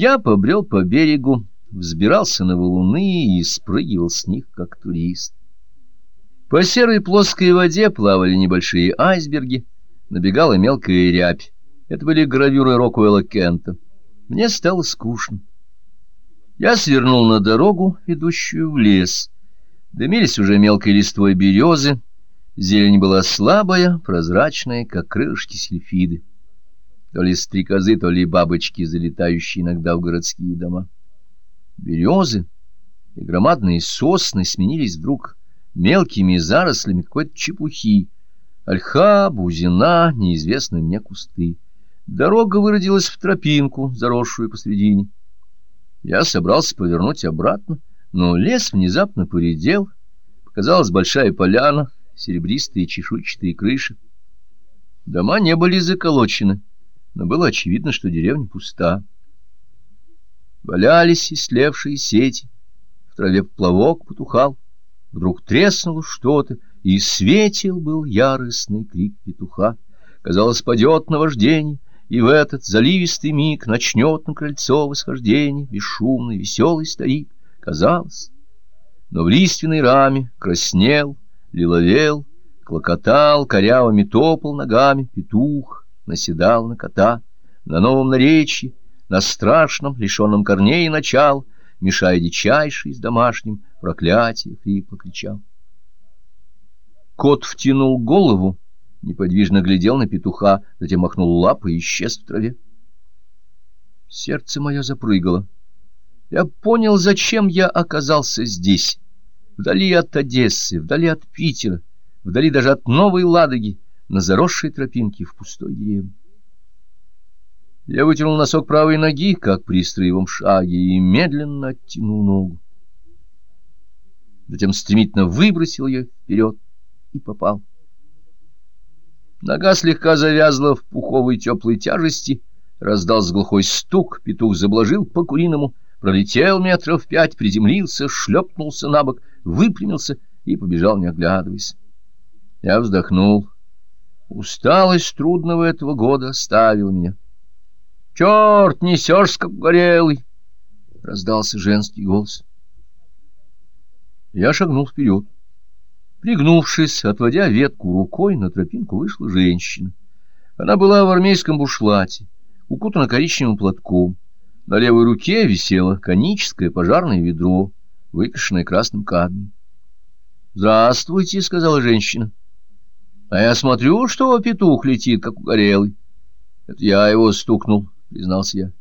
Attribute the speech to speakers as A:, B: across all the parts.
A: Я побрел по берегу, взбирался на валуны и спрыгивал с них, как турист. По серой плоской воде плавали небольшие айсберги, набегала мелкая рябь. Это были гравюры Рокуэлла Кента. Мне стало скучно. Я свернул на дорогу, ведущую в лес. Дымились уже мелкой листвой березы. Зелень была слабая, прозрачная, как крышки сельфиды. То ли стрекозы, то ли бабочки, залетающие иногда в городские дома. Березы и громадные сосны сменились вдруг мелкими зарослями какой-то чепухи. Ольха, бузина, неизвестные мне кусты. Дорога выродилась в тропинку, заросшую посредине. Я собрался повернуть обратно, но лес внезапно поредел. Показалась большая поляна, серебристые чешуйчатые крыши. Дома не были заколочены, но было очевидно, что деревня пуста. Валялись истлевшие сети, в траве плавок потухал. Вдруг треснуло что-то, и светил был яростный крик петуха. Казалось, падет наваждение, и в этот заливистый миг начнет на крыльцо восхождение бесшумный веселый старик. Казалось, но в лиственной раме краснел, лиловел, клокотал, корявыми топал ногами петух, наседал на кота, на новом наречии, на страшном, лишенном корней начал, мешая дичайший с домашним, проклятие хрипло кричал. Кот втянул голову, неподвижно глядел на петуха, затем махнул лапой и исчез в траве. Сердце мое запрыгало. Я понял, зачем я оказался здесь, вдали от Одессы, вдали от Питера, вдали даже от Новой Ладоги, на заросшей тропинке в пустой деревне. Я вытянул носок правой ноги, как при строевом шаге, и медленно оттянул ногу. Затем стремительно выбросил ее вперед и попал. Нога слегка завязла в пуховой теплой тяжести, раздался глухой стук, петух заблажил по-куриному, пролетел метров пять, приземлился, шлепнулся на бок, выпрямился и побежал, не оглядываясь. Я вздохнул. Усталость трудного этого года оставила меня. Черт, несешь, как горелый! — раздался женский голос. Я шагнул вперед. Пригнувшись, отводя ветку рукой, на тропинку вышла женщина. Она была в армейском бушлате, укутана коричневым платком. На левой руке висело коническое пожарное ведро, выкрашенное красным кадмием. «Здравствуйте», — сказала женщина. «А я смотрю, что петух летит, как угорелый. Это я его стукнул». — признался я.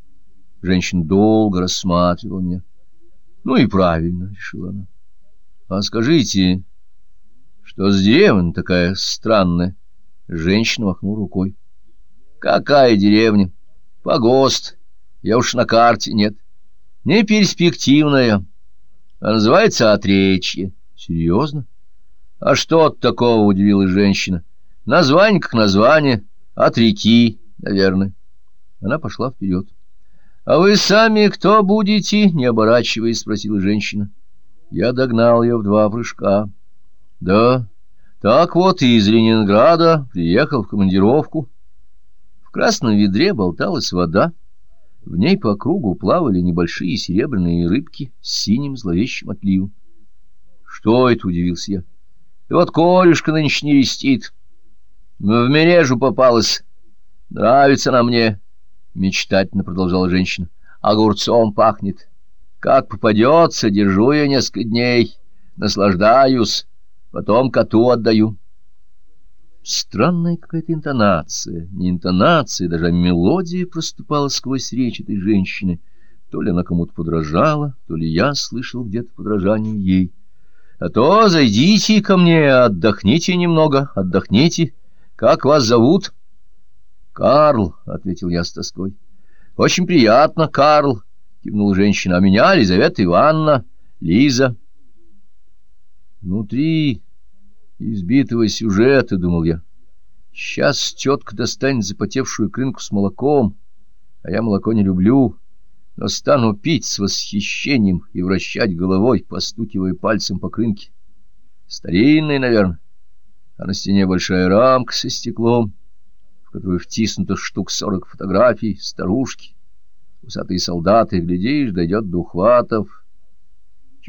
A: Женщина долго рассматривала меня. — Ну и правильно, — решила она. — А скажите, что с деревня такая странная? Женщина махнула рукой. — Какая деревня? Погост. Я уж на карте нет. Не перспективная. А называется Отречье. — Серьезно? — А что такого? — удивилась женщина. — Название как название. От реки, наверное. Она пошла вперед. — А вы сами кто будете? — не оборачиваясь, спросила женщина. Я догнал ее в два прыжка. — Да, так вот и из Ленинграда приехал в командировку. В красном ведре болталась вода. В ней по кругу плавали небольшие серебряные рыбки с синим зловещим отливом. — Что это? — удивился я. — вот корешка нынче не рестит. В мережу попалась. Нравится она мне. — мечтательно продолжала женщина. — Огурцом пахнет. Как попадется, держу ее несколько дней, наслаждаюсь, потом коту отдаю. Странная какая-то интонация, не интонация, даже мелодия проступала сквозь речь этой женщины. То ли она кому-то подражала, то ли я слышал где-то подражание ей. — А то зайдите ко мне, отдохните немного, отдохните. Как вас зовут? — Карл, — ответил я с тоской. — Очень приятно, Карл, — кивнула женщина. — А меня Лизавета Ивановна, Лиза. Внутри избитого сюжета, — думал я. Сейчас тетка достанет запотевшую крынку с молоком, а я молоко не люблю, но стану пить с восхищением и вращать головой, постукивая пальцем по крынке. Старинный, наверное, а на стене большая рамка со стеклом — в которую втиснуто штук сорок фотографий, старушки, Усатые солдаты, глядишь, дойдет до ухватов.